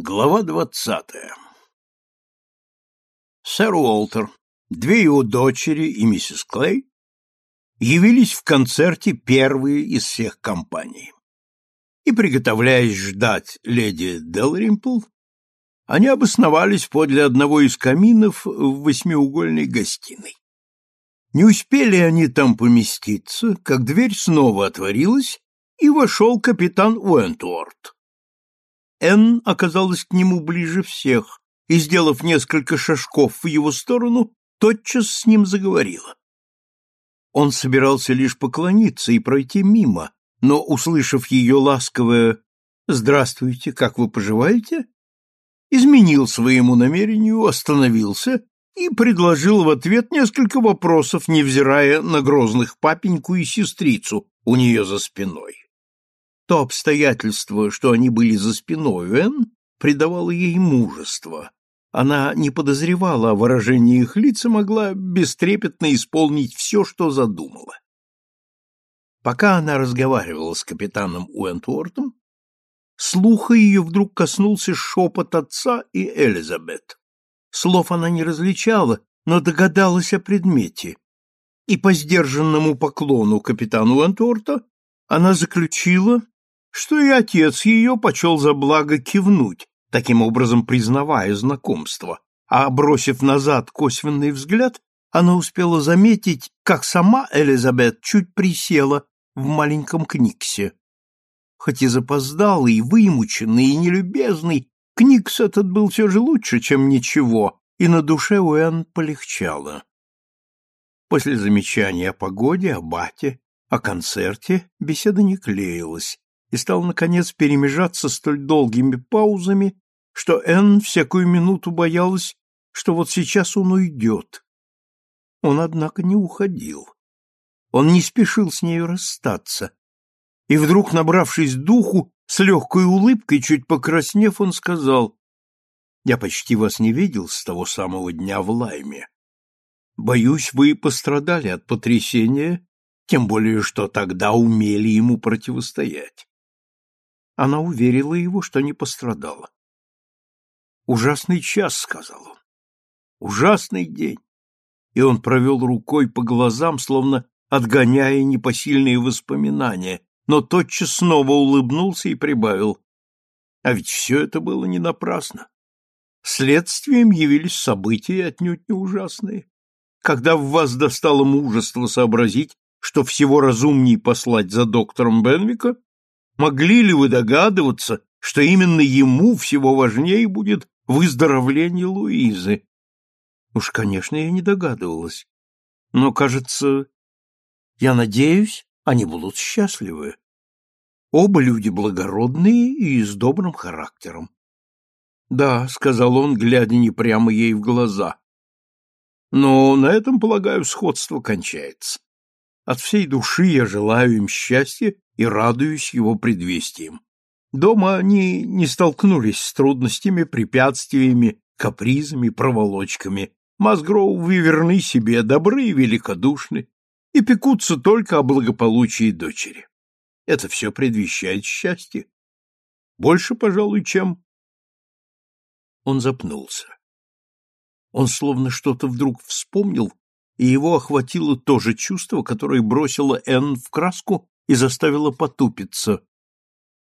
Глава двадцатая Сэр Уолтер, две его дочери и миссис Клей явились в концерте первые из всех компаний. И, приготовляясь ждать леди Делримпл, они обосновались подле одного из каминов в восьмиугольной гостиной. Не успели они там поместиться, как дверь снова отворилась, и вошел капитан Уэнтуорт. Энн оказалась к нему ближе всех и, сделав несколько шажков в его сторону, тотчас с ним заговорила. Он собирался лишь поклониться и пройти мимо, но, услышав ее ласковое «Здравствуйте, как вы поживаете?», изменил своему намерению, остановился и предложил в ответ несколько вопросов, невзирая на грозных папеньку и сестрицу у нее за спиной. То обстоятельство, что они были за спиной Энн, придавало ей мужество. Она не подозревала о выражении их лиц и могла бестрепетно исполнить все, что задумала. Пока она разговаривала с капитаном Уэнтвортом, слуха ее вдруг коснулся шепот отца и Элизабет. Слов она не различала, но догадалась о предмете, и по сдержанному поклону капитану Уэнтворта она заключила, что и отец ее почел за благо кивнуть, таким образом признавая знакомство, а, бросив назад косвенный взгляд, она успела заметить, как сама Элизабет чуть присела в маленьком книгсе. Хоть и запоздалый, вымученный, и нелюбезный, книгс этот был все же лучше, чем ничего, и на душе у Энн полегчало. После замечания о погоде, о бате, о концерте беседа не клеилась, и стал, наконец, перемежаться столь долгими паузами, что Энн всякую минуту боялась, что вот сейчас он уйдет. Он, однако, не уходил. Он не спешил с нею расстаться. И вдруг, набравшись духу, с легкой улыбкой, чуть покраснев, он сказал, «Я почти вас не видел с того самого дня в Лайме. Боюсь, вы пострадали от потрясения, тем более, что тогда умели ему противостоять. Она уверила его, что не пострадала. «Ужасный час», — сказал он. «Ужасный день». И он провел рукой по глазам, словно отгоняя непосильные воспоминания, но тотчас снова улыбнулся и прибавил. А ведь все это было не напрасно. Следствием явились события отнюдь не ужасные. Когда в вас достало мужество сообразить, что всего разумней послать за доктором Бенвика, Могли ли вы догадываться, что именно ему всего важнее будет выздоровление Луизы? Уж, конечно, я не догадывалась. Но, кажется, я надеюсь, они будут счастливы. Оба люди благородные и с добрым характером. Да, сказал он, глядя не прямо ей в глаза. Но на этом, полагаю, сходство кончается. От всей души я желаю им счастья и радуюсь его предвестиям. Дома они не столкнулись с трудностями, препятствиями, капризами, проволочками. Мазгроувы верны себе, добры и великодушны, и пекутся только о благополучии дочери. Это все предвещает счастье. Больше, пожалуй, чем... Он запнулся. Он словно что-то вдруг вспомнил, и его охватило то же чувство, которое бросило Энн в краску и заставила потупиться.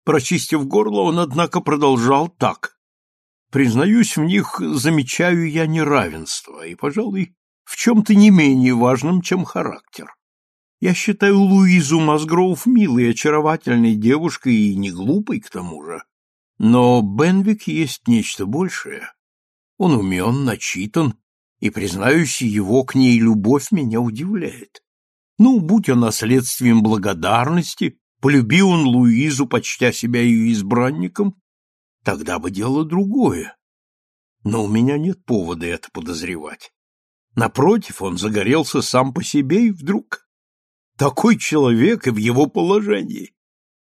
Прочистив горло, он, однако, продолжал так. «Признаюсь, в них замечаю я неравенство, и, пожалуй, в чем-то не менее важном, чем характер. Я считаю Луизу Мазгроув милой, очаровательной девушкой и не глупой к тому же. Но Бенвик есть нечто большее. Он умен, начитан, и, признаюсь, его к ней любовь меня удивляет. Ну, будь она следствием благодарности, полюби он Луизу, почтя себя ее избранником, тогда бы дело другое. Но у меня нет повода это подозревать. Напротив, он загорелся сам по себе и вдруг... Такой человек и в его положении.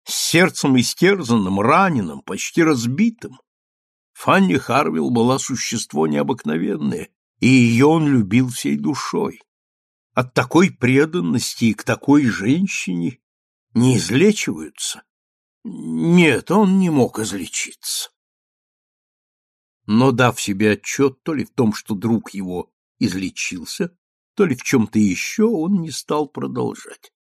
С сердцем истерзанным, раненым, почти разбитым. Фанни Харвилл была существо необыкновенное, и ее он любил всей душой. От такой преданности к такой женщине не излечиваются. Нет, он не мог излечиться. но, дав себе отчет то ли в том, что друг его излечился, то ли в чем-то еще, он не стал продолжать.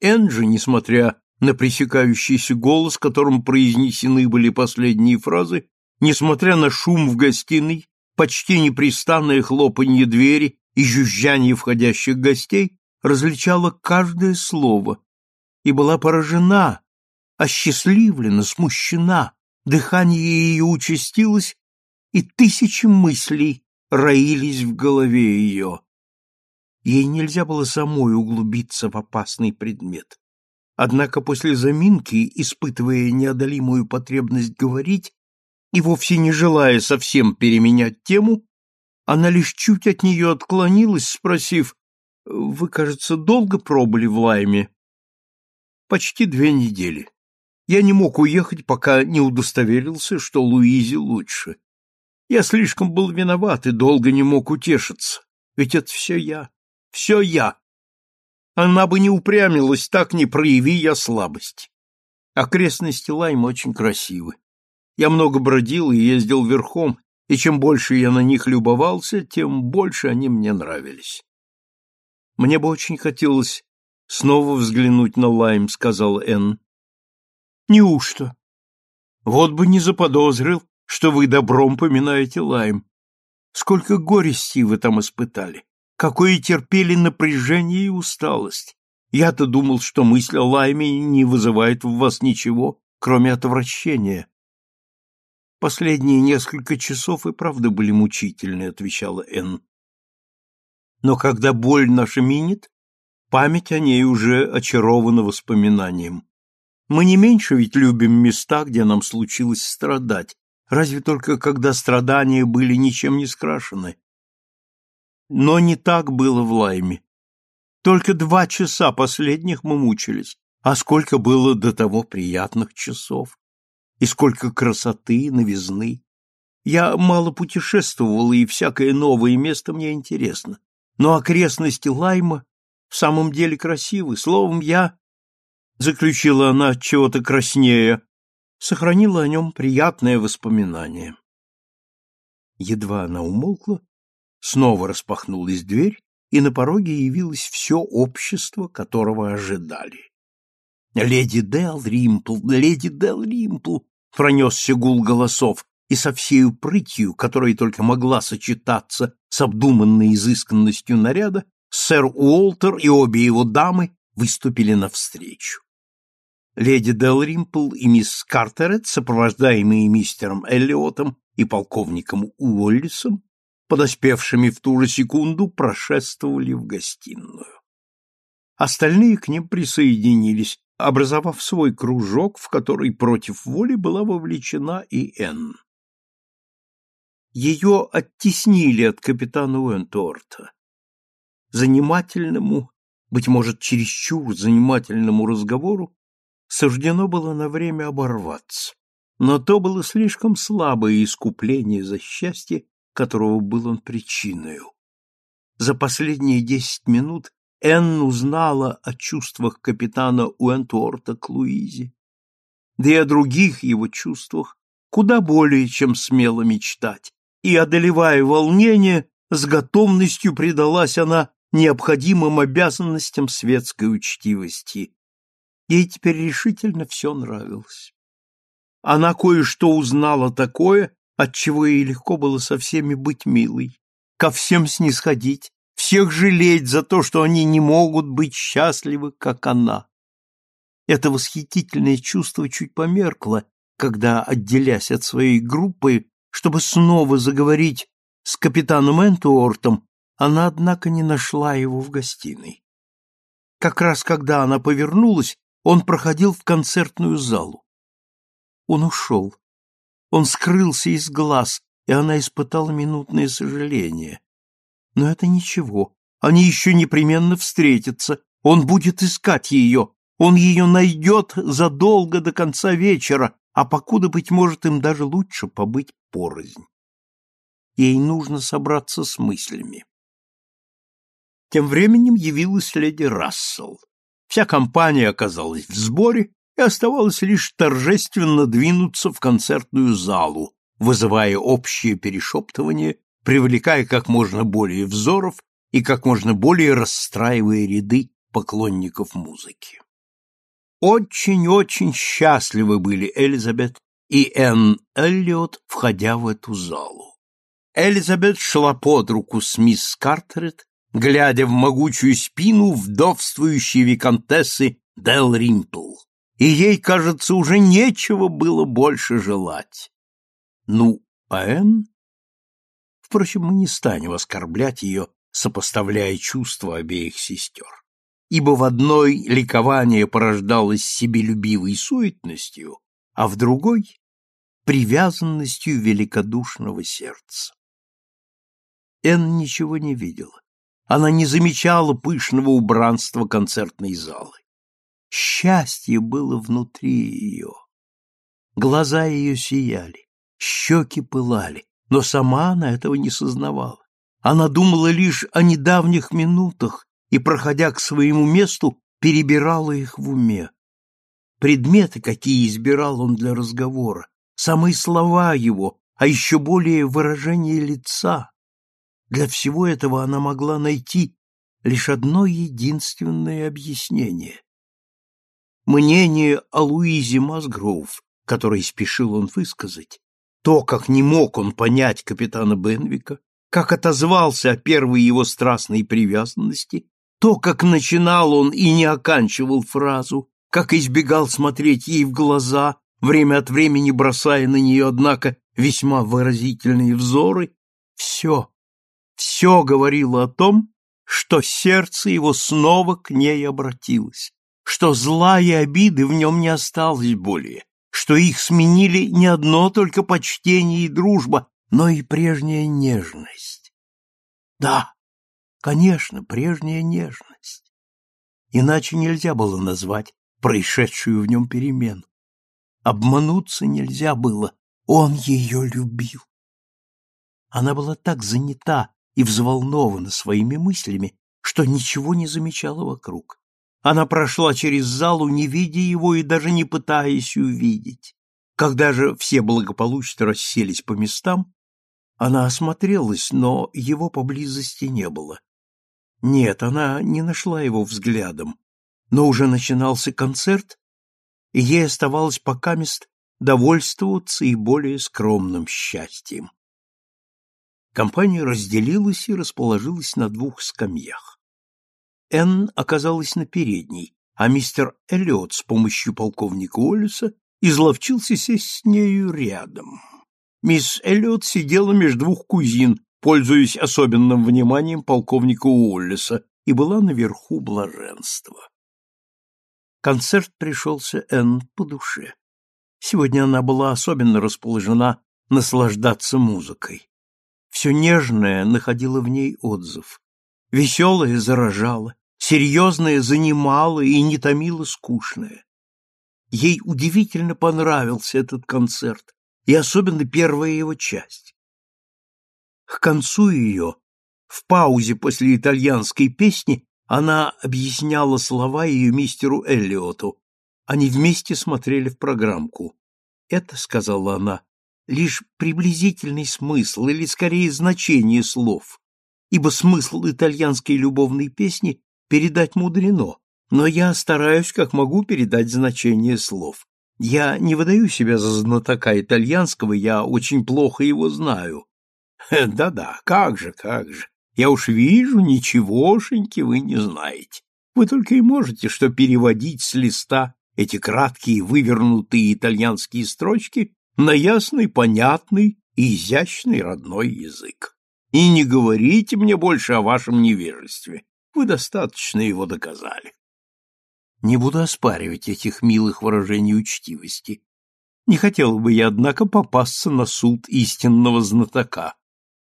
Энджи, несмотря на пресекающийся голос, которым произнесены были последние фразы, несмотря на шум в гостиной, почти непрестанное хлопанье двери и жужжание входящих гостей, различала каждое слово и была поражена, осчастливлена, смущена, дыхание ее участилось, и тысячи мыслей роились в голове ее. Ей нельзя было самой углубиться в опасный предмет. Однако после заминки, испытывая неодолимую потребность говорить и вовсе не желая совсем переменять тему, она лишь чуть от нее отклонилась, спросив, «Вы, кажется, долго пробыли в Лайме?» «Почти две недели. Я не мог уехать, пока не удостоверился, что Луизе лучше. Я слишком был виноват и долго не мог утешиться, ведь это все я, все я. Она бы не упрямилась, так не прояви я слабость. Окрестности Лайма очень красивы. Я много бродил и ездил верхом, и чем больше я на них любовался, тем больше они мне нравились. Мне бы очень хотелось снова взглянуть на Лайм, сказал Энн. Неужто? Вот бы не заподозрил, что вы добром поминаете Лайм. Сколько горести вы там испытали, какое терпели напряжение и усталость. Я-то думал, что мысль о Лайме не вызывает в вас ничего, кроме отвращения. Последние несколько часов и правда были мучительны, отвечала Энн. Но когда боль наша минет, память о ней уже очарована воспоминанием. Мы не меньше ведь любим места, где нам случилось страдать, разве только когда страдания были ничем не скрашены. Но не так было в Лайме. Только два часа последних мы мучились, а сколько было до того приятных часов, и сколько красоты, новизны. Я мало путешествовал, и всякое новое место мне интересно. Но окрестности Лайма в самом деле красивы. Словом, я, — заключила она чего-то краснее, — сохранила о нем приятное воспоминание. Едва она умолкла, снова распахнулась дверь, и на пороге явилось все общество, которого ожидали. «Леди Дел Римпл, леди Дел Римпл!» — пронесся гул голосов, и со всей прытью, которая только могла сочетаться с обдуманной изысканностью наряда, сэр Уолтер и обе его дамы выступили навстречу. Леди Делримпл и мисс Картерет, сопровождаемые мистером Эллиотом и полковником Уоллисом, подоспевшими в ту же секунду, прошествовали в гостиную. Остальные к ним присоединились, образовав свой кружок, в который против воли была вовлечена и Энн. Ее оттеснили от капитана Уэнторта. Занимательному, быть может, чересчур занимательному разговору суждено было на время оборваться. Но то было слишком слабое искупление за счастье, которого был он причиной. За последние десять минут Энн узнала о чувствах капитана Уэнтуорта к Луизе, да и о других его чувствах куда более, чем смело мечтать, и, одолевая волнение, с готовностью предалась она необходимым обязанностям светской учтивости. Ей теперь решительно все нравилось. Она кое-что узнала такое, отчего ей легко было со всеми быть милой, ко всем снисходить, всех жалеть за то, что они не могут быть счастливы, как она. Это восхитительное чувство чуть померкло, когда, отделясь от своей группы, чтобы снова заговорить с капитаном Энтуортом, она, однако, не нашла его в гостиной. Как раз когда она повернулась, он проходил в концертную залу. Он ушел. Он скрылся из глаз, и она испытала минутное сожаление. Но это ничего. Они еще непременно встретятся. Он будет искать ее. Он ее найдет задолго до конца вечера, а покуда, быть может, им даже лучше побыть порознь. Ей нужно собраться с мыслями. Тем временем явилась леди Рассел. Вся компания оказалась в сборе, и оставалось лишь торжественно двинуться в концертную залу, вызывая общее перешептывание, привлекая как можно более взоров и как можно более расстраивая ряды поклонников музыки. Очень-очень счастливы были Элизабет и Энн Эллиот, входя в эту залу. Элизабет шла под руку с мисс Картерет, глядя в могучую спину вдовствующей виконтессы Дел Римпл, и ей, кажется, уже нечего было больше желать. Ну, а Энн? Впрочем, мы не станем оскорблять ее, сопоставляя чувства обеих сестер ибо в одной ликование порождалось себелюбивой суетностью, а в другой — привязанностью великодушного сердца. Эн ничего не видела. Она не замечала пышного убранства концертной залы. Счастье было внутри ее. Глаза ее сияли, щеки пылали, но сама она этого не сознавала. Она думала лишь о недавних минутах и, проходя к своему месту, перебирала их в уме. Предметы, какие избирал он для разговора, самые слова его, а еще более выражение лица. Для всего этого она могла найти лишь одно единственное объяснение. Мнение о Луизе Масгроув, которое спешил он высказать, то, как не мог он понять капитана Бенвика, как отозвался о первой его страстной привязанности, то, как начинал он и не оканчивал фразу, как избегал смотреть ей в глаза, время от времени бросая на нее, однако, весьма выразительные взоры, все, все говорило о том, что сердце его снова к ней обратилось, что зла и обиды в нем не осталось более, что их сменили не одно только почтение и дружба, но и прежняя нежность. Да, Конечно, прежняя нежность. Иначе нельзя было назвать происшедшую в нем перемену. Обмануться нельзя было, он ее любил. Она была так занята и взволнована своими мыслями, что ничего не замечала вокруг. Она прошла через залу, не видя его и даже не пытаясь увидеть. Когда же все благополучно расселись по местам, она осмотрелась, но его поблизости не было. Нет, она не нашла его взглядом, но уже начинался концерт, и ей оставалось покамест довольствоваться и более скромным счастьем. Компания разделилась и расположилась на двух скамьях. Энн оказалась на передней, а мистер Эллиот с помощью полковника Уоллеса изловчился сесть с нею рядом. Мисс Эллиот сидела между двух кузин, пользуясь особенным вниманием полковника Уоллеса, и была наверху блаженства. Концерт пришелся Энн по душе. Сегодня она была особенно расположена наслаждаться музыкой. Все нежное находило в ней отзыв. Веселое заражало, серьезное занимало и не томило скучное. Ей удивительно понравился этот концерт, и особенно первая его часть. К концу ее, в паузе после итальянской песни, она объясняла слова ее мистеру Эллиоту. Они вместе смотрели в программку. «Это, — сказала она, — лишь приблизительный смысл, или скорее значение слов, ибо смысл итальянской любовной песни передать мудрено, но я стараюсь, как могу, передать значение слов. Я не выдаю себя за знатока итальянского, я очень плохо его знаю, Да-да, как же, как же. Я уж вижу, ничегошеньки вы не знаете. Вы только и можете что переводить с листа эти краткие вывернутые итальянские строчки на ясный, понятный и изящный родной язык. И не говорите мне больше о вашем невежестве. Вы достаточно его доказали. Не буду оспаривать этих милых выражений учтивости. Не хотел бы я, однако, попасться на суд истинного знатока,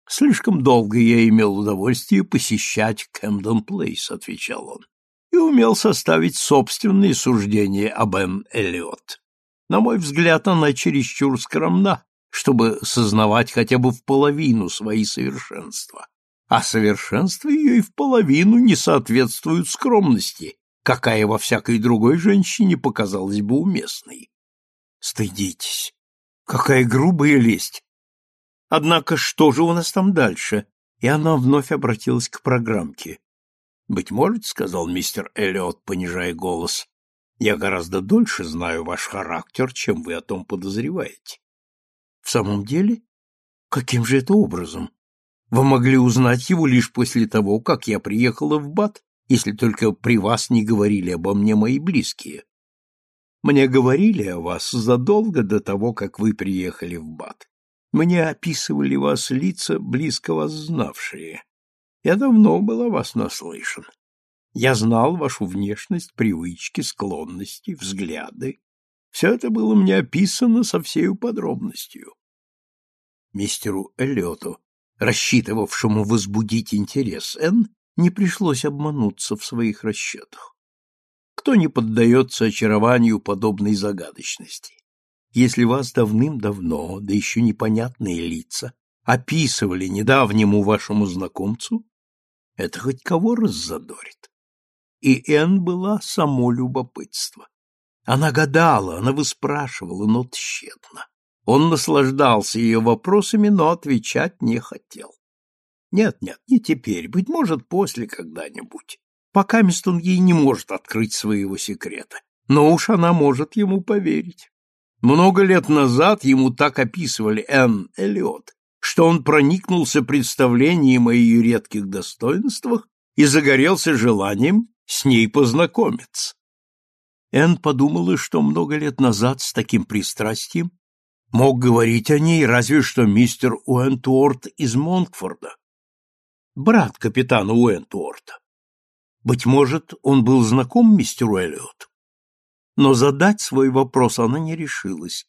Слишком долго я имел удовольствие посещать Кэмдон Плейс, отвечал он, и умел составить собственные суждения об Энн Эллиот. На мой взгляд, она чересчур скромна, чтобы сознавать хотя бы в половину свои совершенства. А совершенства ее и в половину не соответствуют скромности, какая во всякой другой женщине показалась бы уместной. Стыдитесь. Какая грубая лесть Однако что же у нас там дальше? И она вновь обратилась к программке. «Быть может, — сказал мистер Эллиот, понижая голос, — я гораздо дольше знаю ваш характер, чем вы о том подозреваете». «В самом деле? Каким же это образом? Вы могли узнать его лишь после того, как я приехала в Бат, если только при вас не говорили обо мне мои близкие. Мне говорили о вас задолго до того, как вы приехали в Бат. Мне описывали вас лица, близко вас знавшие. Я давно был о вас наслышан. Я знал вашу внешность, привычки, склонности, взгляды. Все это было мне описано со всей подробностью. Мистеру Эллиоту, рассчитывавшему возбудить интерес Энн, не пришлось обмануться в своих расчетах. Кто не поддается очарованию подобной загадочности? Если вас давным-давно, да еще непонятные лица, описывали недавнему вашему знакомцу, это хоть кого раззадорит. И Энн была само любопытство. Она гадала, она выспрашивала, но тщетно. Он наслаждался ее вопросами, но отвечать не хотел. Нет, нет, не теперь, быть может, после когда-нибудь. Пока он ей не может открыть своего секрета. Но уж она может ему поверить. Много лет назад ему так описывали Энн Эллиот, что он проникнулся представлением о ее редких достоинствах и загорелся желанием с ней познакомиться. Энн подумала, что много лет назад с таким пристрастием мог говорить о ней разве что мистер Уэнтуорт из Монкфорда, брат капитана Уэнтуорта. Быть может, он был знаком мистеру Эллиоту? но задать свой вопрос она не решилась.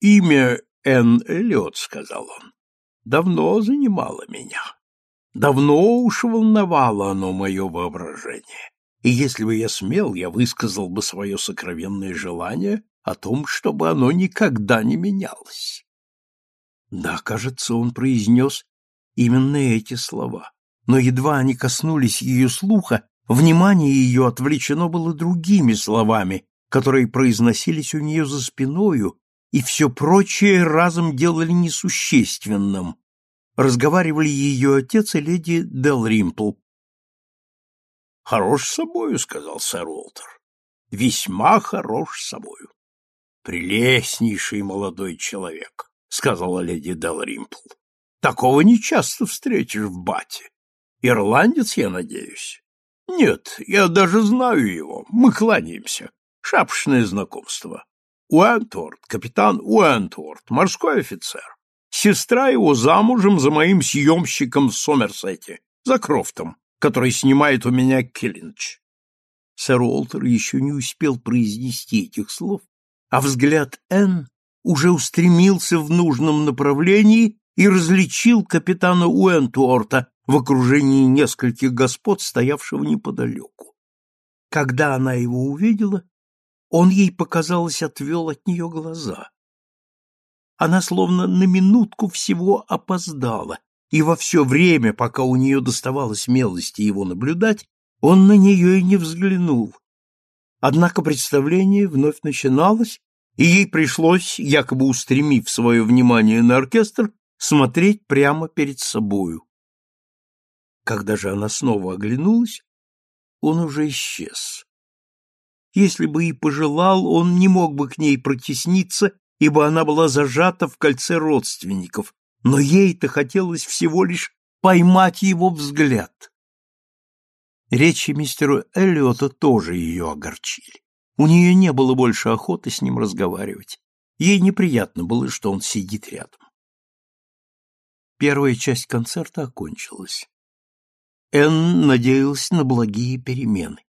«Имя Энн Эллиот», — сказал он, — «давно занимало меня. Давно уж волновало оно мое воображение. И если бы я смел, я высказал бы свое сокровенное желание о том, чтобы оно никогда не менялось». Да, кажется, он произнес именно эти слова. Но едва они коснулись ее слуха, Внимание ее отвлечено было другими словами, которые произносились у нее за спиною, и все прочее разом делали несущественным. Разговаривали ее отец и леди Делримпл. «Хорош собою», — сказал сэр Уолтер. «Весьма хорош собою». «Прелестнейший молодой человек», — сказала леди Делримпл. «Такого не часто встретишь в бате. Ирландец, я надеюсь». Нет, я даже знаю его. Мы кланяемся. Шапшное знакомство. Уэнтворд, капитан Уэнтворд, морской офицер. Сестра его замужем за моим съемщиком в Сомерсете, за Крофтом, который снимает у меня Киллинч. Сэр Уолтер еще не успел произнести этих слов, а взгляд Энн уже устремился в нужном направлении и различил капитана Уэнтуорта, в окружении нескольких господ, стоявшего неподалеку. Когда она его увидела, он ей, показалось, отвел от нее глаза. Она словно на минутку всего опоздала, и во все время, пока у нее доставалось смелости его наблюдать, он на нее и не взглянул. Однако представление вновь начиналось, и ей пришлось, якобы устремив свое внимание на оркестр, смотреть прямо перед собою. Когда же она снова оглянулась, он уже исчез. Если бы и пожелал, он не мог бы к ней протесниться, ибо она была зажата в кольце родственников, но ей-то хотелось всего лишь поймать его взгляд. Речи мистера Эллиота тоже ее огорчили. У нее не было больше охоты с ним разговаривать. Ей неприятно было, что он сидит рядом. Первая часть концерта окончилась. Энн надеялся на благие перемены.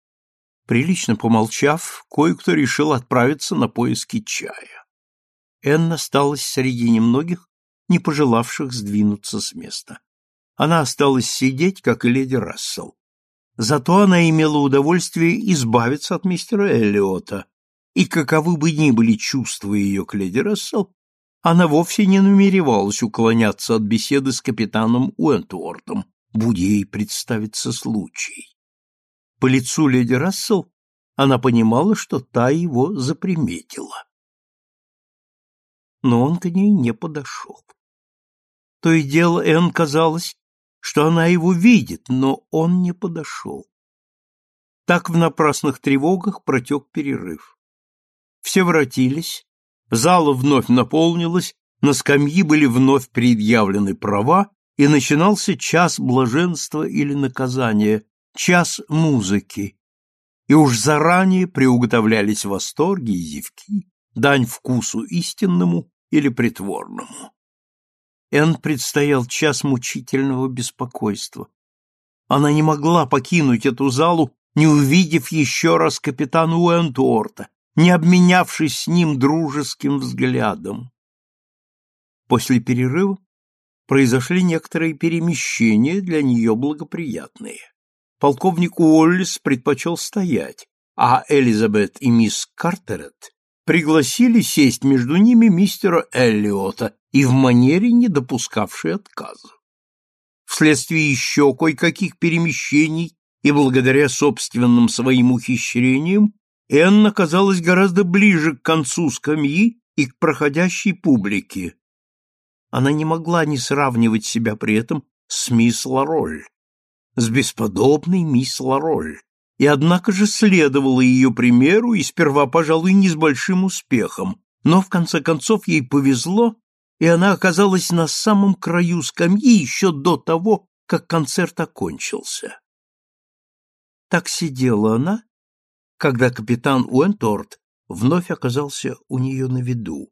Прилично помолчав, кое-кто решил отправиться на поиски чая. Энн осталась среди немногих, не пожелавших сдвинуться с места. Она осталась сидеть, как и леди Рассел. Зато она имела удовольствие избавиться от мистера Эллиота, и каковы бы ни были чувства ее к леди Рассел, она вовсе не намеревалась уклоняться от беседы с капитаном Уэнтуортом, будь ей представится случай. По лицу леди Рассел она понимала, что та его заприметила. Но он к ней не подошел. То и дело Энн казалось, что она его видит, но он не подошел. Так в напрасных тревогах протек перерыв. Все воротились, зала вновь наполнилась, на скамьи были вновь предъявлены права, и начинался час блаженства или наказания, час музыки. И уж заранее приуготовлялись восторги и зевки, дань вкусу истинному или притворному. Энн предстоял час мучительного беспокойства. Она не могла покинуть эту залу, не увидев еще раз капитана Уэнтуорта, не обменявшись с ним дружеским взглядом. После перерыва произошли некоторые перемещения для нее благоприятные. Полковник Уоллес предпочел стоять, а Элизабет и мисс Картерет пригласили сесть между ними мистера Эллиота и в манере, не допускавшей отказа. Вследствие еще кое-каких перемещений и благодаря собственным своим ухищрениям Энн оказалась гораздо ближе к концу скамьи и к проходящей публике. Она не могла не сравнивать себя при этом с мисс Лароль, с бесподобной мисс Лароль, и однако же следовала ее примеру и сперва, пожалуй, не с большим успехом, но в конце концов ей повезло, и она оказалась на самом краю скамьи еще до того, как концерт окончился. Так сидела она, когда капитан Уэнторт вновь оказался у нее на виду.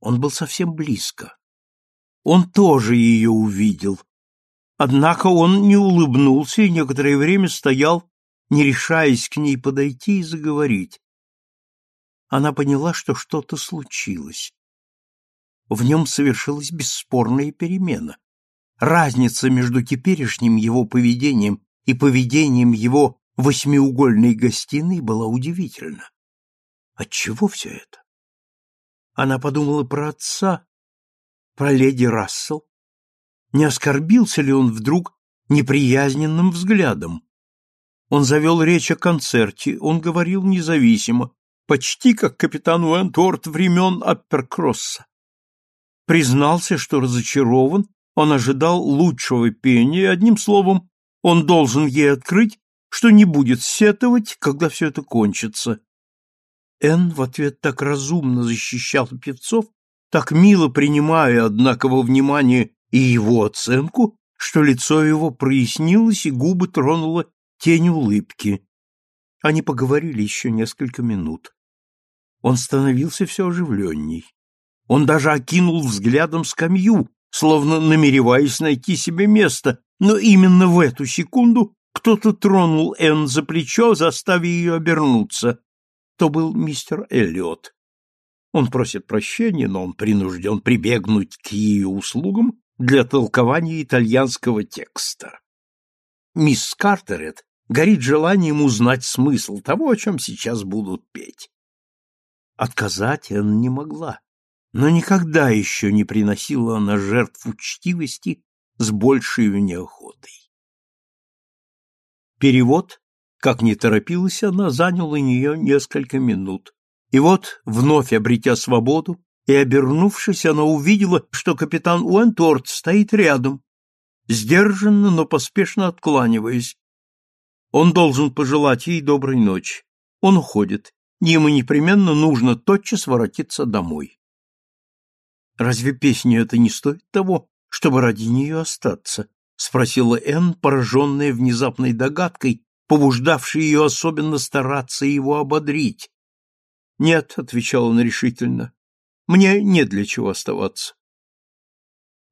Он был совсем близко. Он тоже ее увидел. Однако он не улыбнулся и некоторое время стоял, не решаясь к ней подойти и заговорить. Она поняла, что что-то случилось. В нем совершилась бесспорная перемена. Разница между теперешним его поведением и поведением его восьмиугольной гостиной была удивительна. Отчего все это? Она подумала про отца, про леди Рассел. Не оскорбился ли он вдруг неприязненным взглядом? Он завел речь о концерте, он говорил независимо, почти как капитан Уэнтворт времен Апперкросса. Признался, что разочарован, он ожидал лучшего пения, одним словом, он должен ей открыть, что не будет сетовать, когда все это кончится. Энн в ответ так разумно защищал певцов, так мило принимая, однако, во внимание и его оценку, что лицо его прояснилось и губы тронула тень улыбки. Они поговорили еще несколько минут. Он становился все оживленней. Он даже окинул взглядом скамью, словно намереваясь найти себе место, но именно в эту секунду кто-то тронул Энн за плечо, заставив ее обернуться. То был мистер Эллиот. Он просит прощения, но он принужден прибегнуть к ее услугам для толкования итальянского текста. Мисс Картерет горит желанием узнать смысл того, о чем сейчас будут петь. Отказать Энн не могла, но никогда еще не приносила она жертв учтивости с большей неохотой. Перевод, как не торопилась она, занял у нее несколько минут. И вот, вновь обретя свободу и обернувшись, она увидела, что капитан Уэнторт стоит рядом, сдержанно, но поспешно откланиваясь. Он должен пожелать ей доброй ночи. Он уходит. Ему непременно нужно тотчас воротиться домой. Разве песня это не стоит того, чтобы ради нее остаться? — спросила Энн, пораженная внезапной догадкой, побуждавшей ее особенно стараться его ободрить. — Нет, — отвечал он решительно, — мне не для чего оставаться.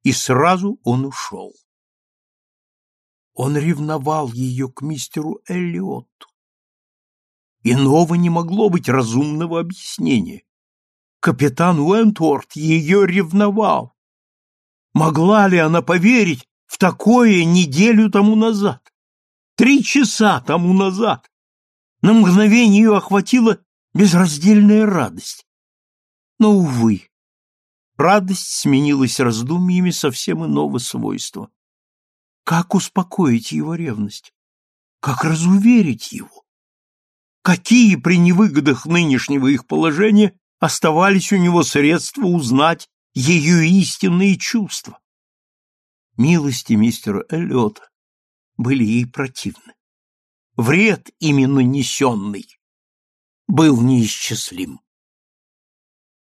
И сразу он ушел. Он ревновал ее к мистеру Эллиотту. Иного не могло быть разумного объяснения. Капитан Уэнтворт ее ревновал. Могла ли она поверить, в такое неделю тому назад, три часа тому назад. На мгновение ее охватила безраздельная радость. Но, увы, радость сменилась раздумьями совсем иного свойства. Как успокоить его ревность? Как разуверить его? Какие при невыгодах нынешнего их положения оставались у него средства узнать ее истинные чувства? Милости мистера Эллиота были ей противны. Вред, именно несенный, был неисчислим.